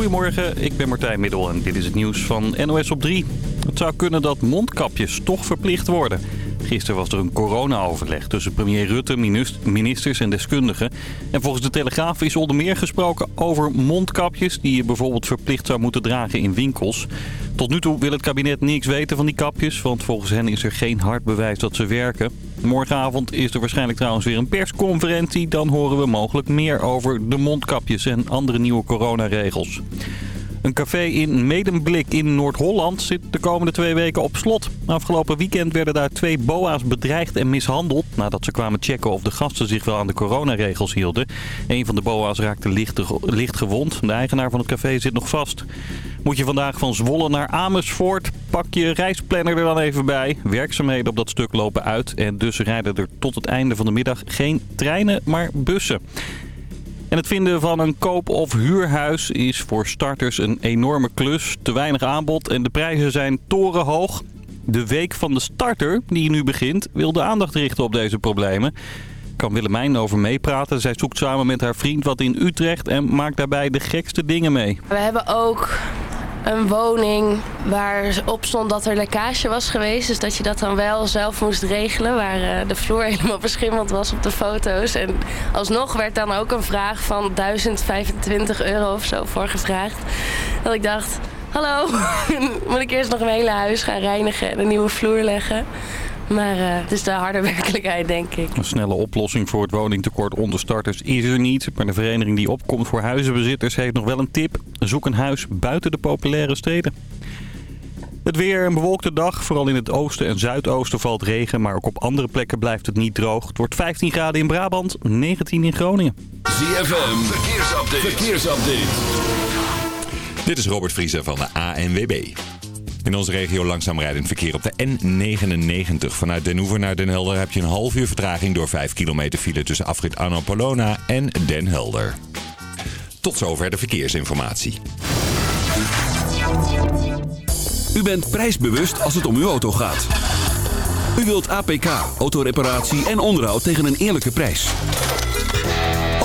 Goedemorgen, ik ben Martijn Middel en dit is het nieuws van NOS op 3. Het zou kunnen dat mondkapjes toch verplicht worden. Gisteren was er een corona-overleg tussen premier Rutte, ministers en deskundigen. En volgens de Telegraaf is onder meer gesproken over mondkapjes... die je bijvoorbeeld verplicht zou moeten dragen in winkels. Tot nu toe wil het kabinet niks weten van die kapjes... want volgens hen is er geen hard bewijs dat ze werken. Morgenavond is er waarschijnlijk trouwens weer een persconferentie. Dan horen we mogelijk meer over de mondkapjes en andere nieuwe coronaregels. Een café in Medemblik in Noord-Holland zit de komende twee weken op slot. Afgelopen weekend werden daar twee boa's bedreigd en mishandeld... nadat ze kwamen checken of de gasten zich wel aan de coronaregels hielden. Een van de boa's raakte licht, licht gewond. De eigenaar van het café zit nog vast. Moet je vandaag van Zwolle naar Amersfoort, pak je reisplanner er dan even bij. Werkzaamheden op dat stuk lopen uit en dus rijden er tot het einde van de middag geen treinen, maar bussen. En het vinden van een koop- of huurhuis is voor starters een enorme klus. Te weinig aanbod en de prijzen zijn torenhoog. De week van de starter, die nu begint, wil de aandacht richten op deze problemen. Kan Willemijn over meepraten. Zij zoekt samen met haar vriend wat in Utrecht en maakt daarbij de gekste dingen mee. We hebben ook een woning waar op stond dat er lekkage was geweest. Dus dat je dat dan wel zelf moest regelen. Waar eh, de vloer helemaal beschimmeld was op de foto's. En alsnog werd dan ook een vraag van 1025 euro of zo voor gevraagd. Dat ik dacht, hallo, moet ik eerst nog mijn hele huis gaan reinigen en een nieuwe vloer leggen. Maar uh, het is de harde werkelijkheid, denk ik. Een snelle oplossing voor het woningtekort onder starters is er niet. Maar de vereniging die opkomt voor huizenbezitters heeft nog wel een tip. Zoek een huis buiten de populaire steden. Het weer een bewolkte dag. Vooral in het oosten en zuidoosten valt regen. Maar ook op andere plekken blijft het niet droog. Het wordt 15 graden in Brabant, 19 in Groningen. ZFM, verkeersupdate. verkeersupdate. Dit is Robert Vriezer van de ANWB. In onze regio langzaam rijdend verkeer op de N99. Vanuit Den Hoever naar Den Helder heb je een half uur vertraging door 5 kilometer file tussen afrit Arno Polona en Den Helder. Tot zover de verkeersinformatie. U bent prijsbewust als het om uw auto gaat. U wilt APK, autoreparatie en onderhoud tegen een eerlijke prijs.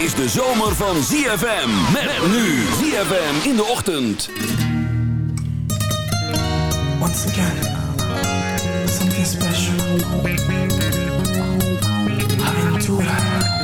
Is de zomer van ZFM. Met nu ZFM in de ochtend. Once again, something special. Aventura.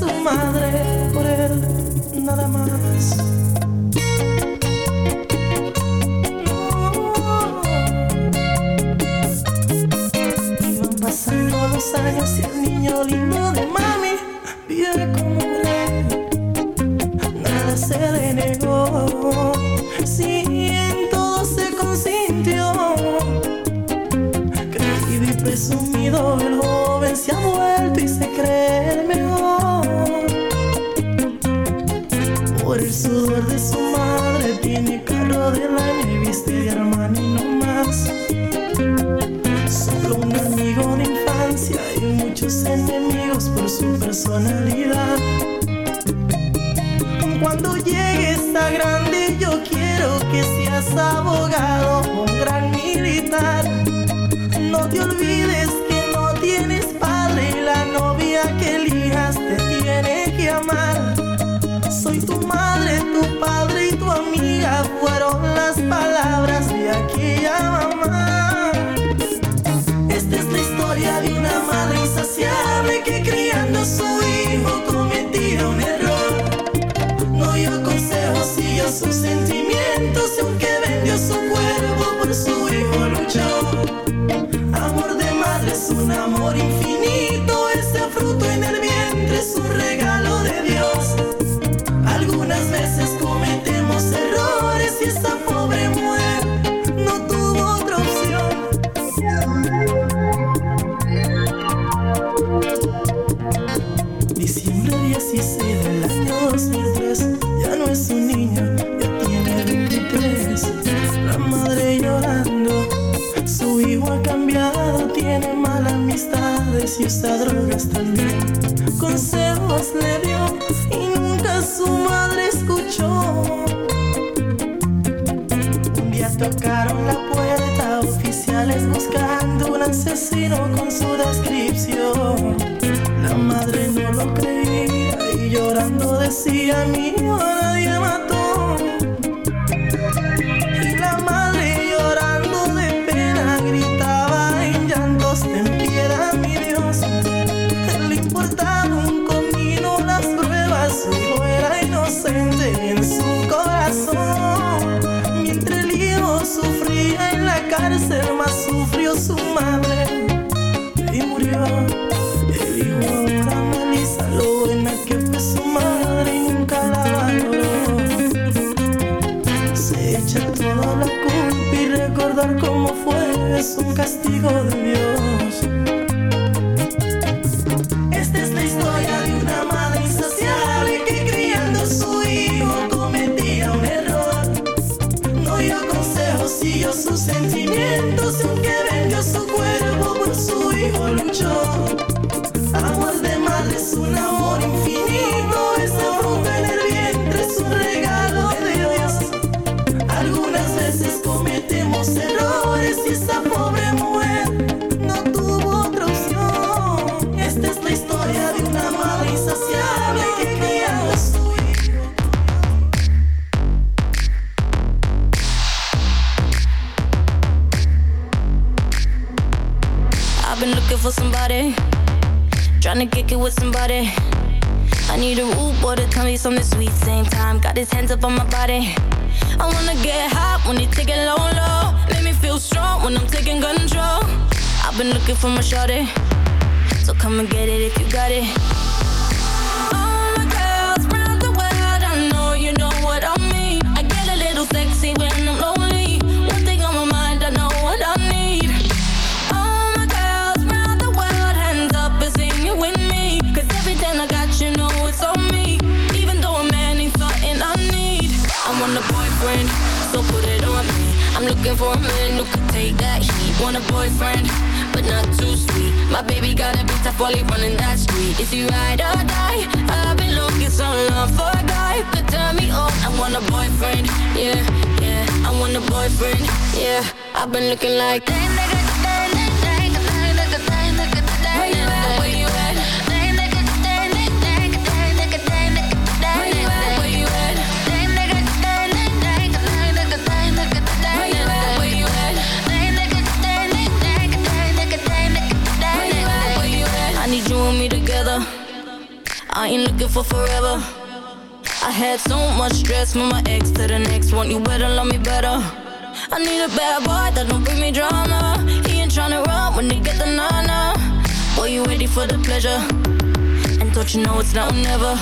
su madre por él, nada más. Iban pasando los años y el niño lindo de abogado o un gran militar. No te olvides que no tienes padre y la novia que elijas te tiene que amar. Soy tu madre, tu padre y tu amiga fueron las palabras de aquella mamá. Esta es la historia de una madre insaciable que criando a su hijo cometía un error. No yo consejo si yo sus sentimientos. Amor de madre es un amor infinito. sabe si usa drogas también. Consejos le dio y nunca su madre escuchó. Un día tocaron la puerta, oficiales buscando un asesino con su descripción. La madre no lo creía y llorando decía: Mi hijo nadie mató. for the I need a root water, tell me something sweet. Same time, got his hands up on my body. I wanna get hot when you take it low, low. Make me feel strong when I'm taking control. I've been looking for my shorty, so come and get it if you got it. looking for a man who could take that heat. Want a boyfriend, but not too sweet. My baby got a bitch, tough while running that street. Is he ride or die? I've been looking so long for a guy could turn me on. I want a boyfriend, yeah, yeah. I want a boyfriend, yeah. I've been looking like. I ain't looking for forever. I had so much stress from my ex to the next one. You better love me better. I need a bad boy that don't bring me drama. He ain't tryna run when he get the nana. Boy, you ready for the pleasure? And don't you know it's now or never?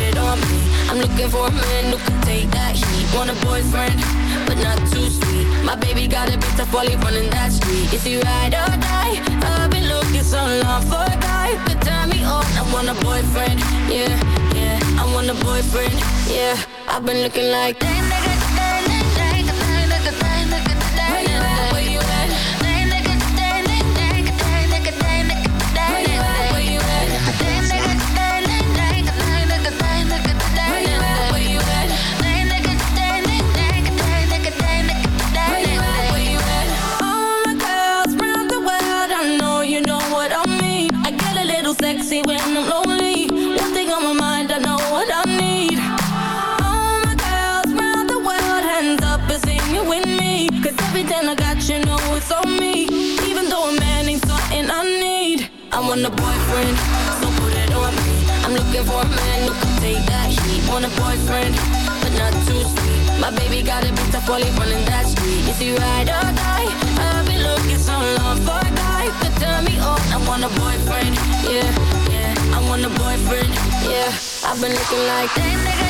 It on me. I'm looking for a man who can take that heat. Want a boyfriend, but not too sweet. My baby got a bit tough while running that street. Is he ride or die? I've been looking so long for a guy could turn me on. I want a boyfriend, yeah, yeah. I want a boyfriend, yeah. I've been looking like that. Where Want a boyfriend, but not too sweet. My baby got a bit tough while he running that street. Is he ride or die? I've been looking so long for a guy could turn me on. I want a boyfriend, yeah, yeah. I want a boyfriend, yeah. I've been looking like that. Where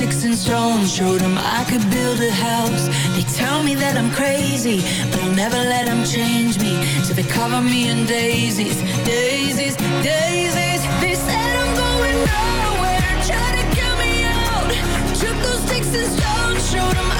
Sticks and stones, showed them I could build a house. They tell me that I'm crazy, but I'll never let them change me. So they cover me in daisies, daisies, daisies. They said I'm going nowhere, try to get me out. Took those sticks and stones, showed them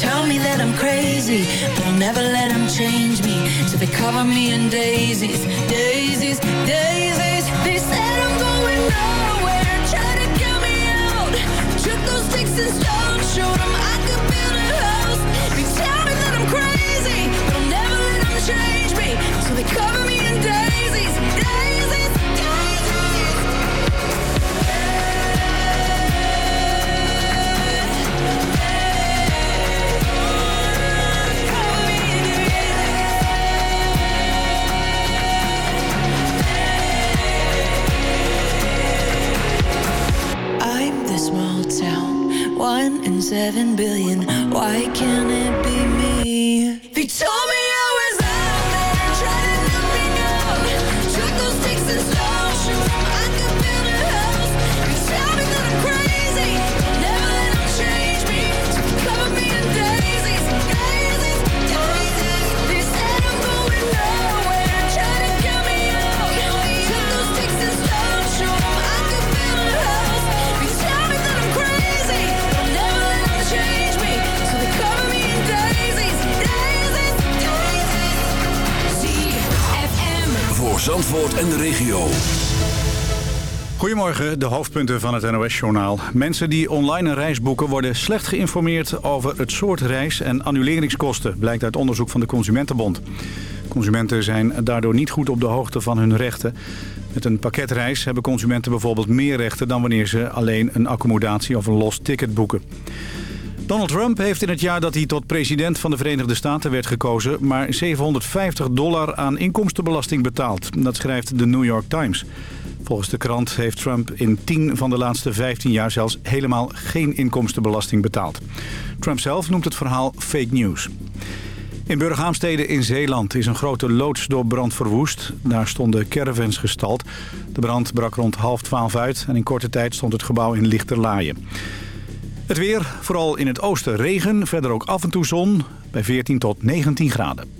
Tell me that I'm crazy, but I'll never let them change me. So they cover me in daisies, daisies, daisies. They said I'm going nowhere, try to get me out. Took those sticks and stones, showed them I De hoofdpunten van het NOS-journaal. Mensen die online een reis boeken worden slecht geïnformeerd over het soort reis en annuleringskosten, blijkt uit onderzoek van de Consumentenbond. Consumenten zijn daardoor niet goed op de hoogte van hun rechten. Met een pakketreis hebben consumenten bijvoorbeeld meer rechten dan wanneer ze alleen een accommodatie of een los ticket boeken. Donald Trump heeft in het jaar dat hij tot president van de Verenigde Staten werd gekozen... maar 750 dollar aan inkomstenbelasting betaald. Dat schrijft de New York Times. Volgens de krant heeft Trump in 10 van de laatste 15 jaar zelfs helemaal geen inkomstenbelasting betaald. Trump zelf noemt het verhaal fake news. In Burghaamstede in Zeeland is een grote loods door brand verwoest. Daar stonden caravans gestald. De brand brak rond half twaalf uit en in korte tijd stond het gebouw in lichterlaaien. Het weer, vooral in het oosten regen, verder ook af en toe zon, bij 14 tot 19 graden.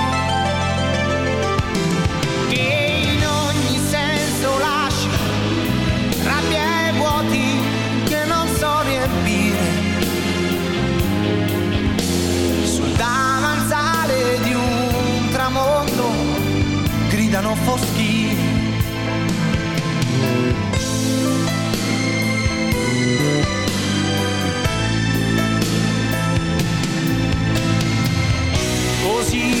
see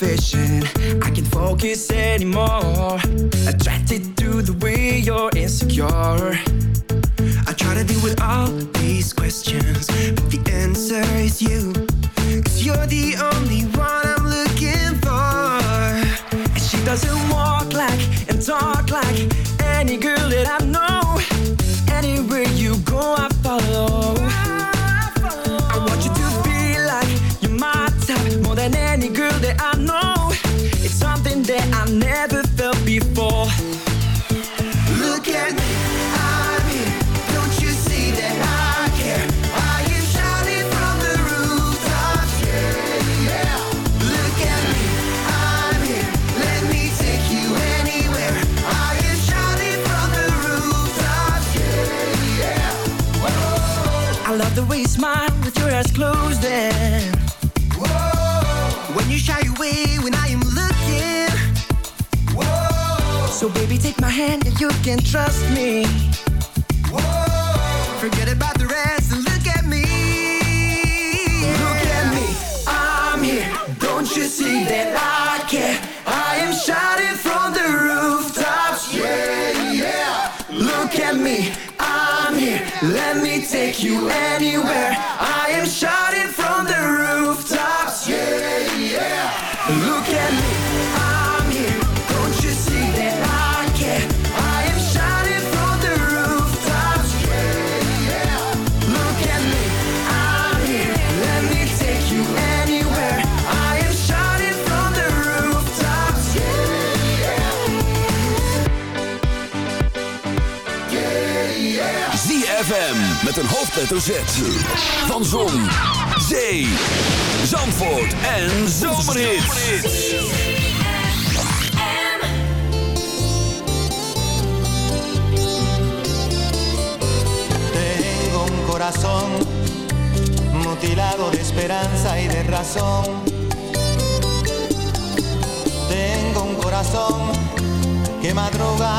I can't focus anymore. Attracted to the way you're insecure. I try to deal with all these questions, but the answer is you. Cause you're the only one I'm looking for. And she doesn't walk like and talk like any girl that I eyes closed and when you shy away when I am looking. So baby, take my hand and you can trust me. Forget about the rest and look at me. Look at me, I'm here. Don't you see that I care? I am shouting from the rooftops. Yeah, yeah. Look at me. Let me take you anywhere. I am shouting hoofdletter Z. Van Zon, Zee, Zandvoort en Zomerhits. Tengo un corazón mutilado de esperanza y de razón. Tengo un corazón que madruga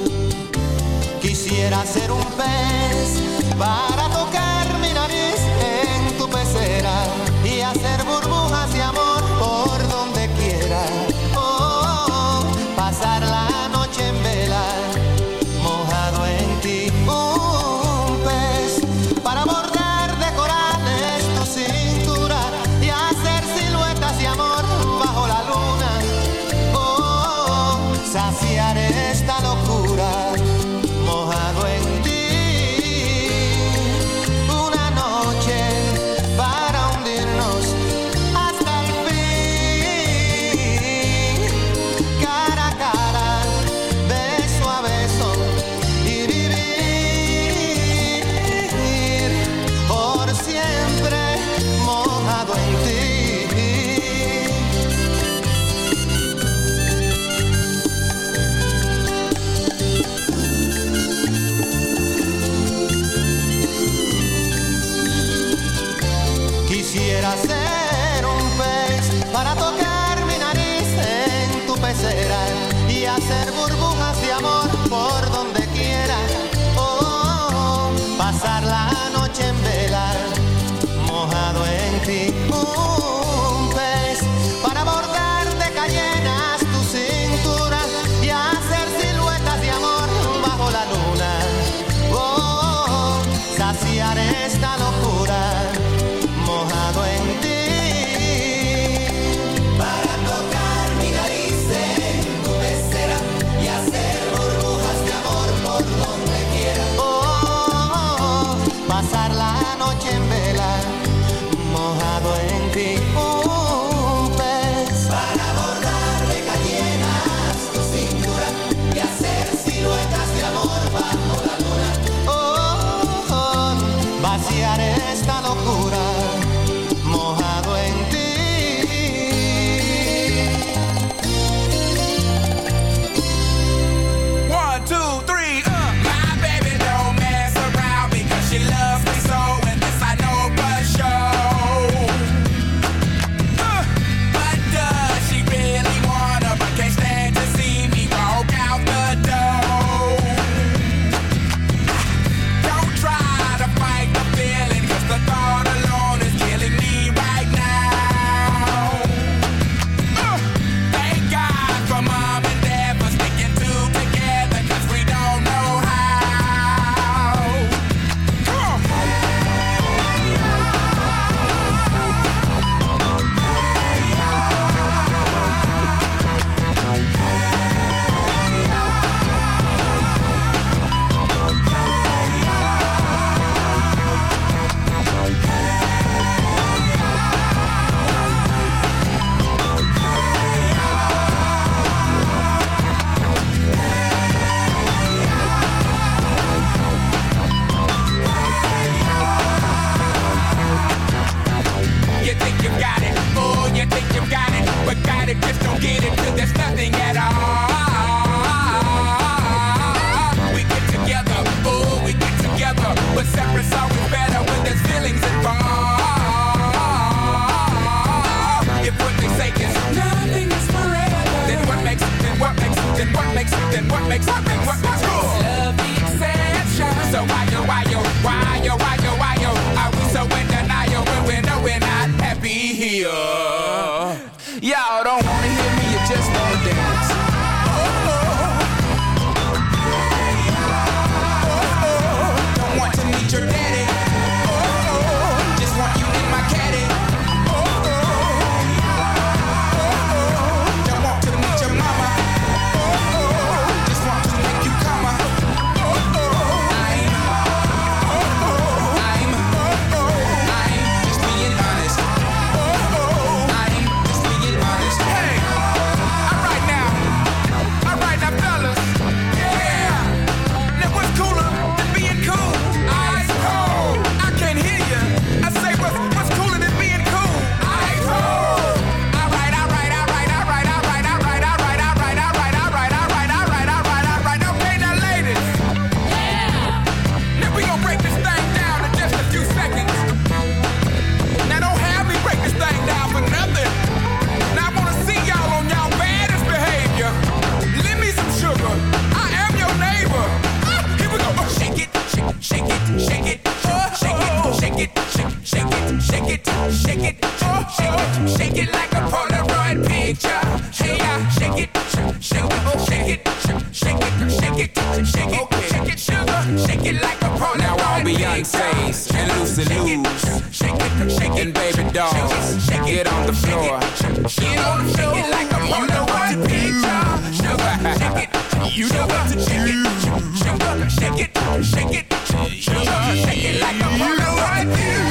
Quisiera ser un pez para tocar mi nariz en tu pecera y hacer burbujas. it, shake it, oh, okay. shake it, sugar, shake it like a pro. Now all Beyonce's and Lucy Lou's, shake it, shake it, and baby doll, shake it on the floor, shake it on the floor like a pro. Now what you picture, sugar, shake it, you know what to shake it, sugar, shake it, shake it, sugar, shake it like a pro. You know what to do.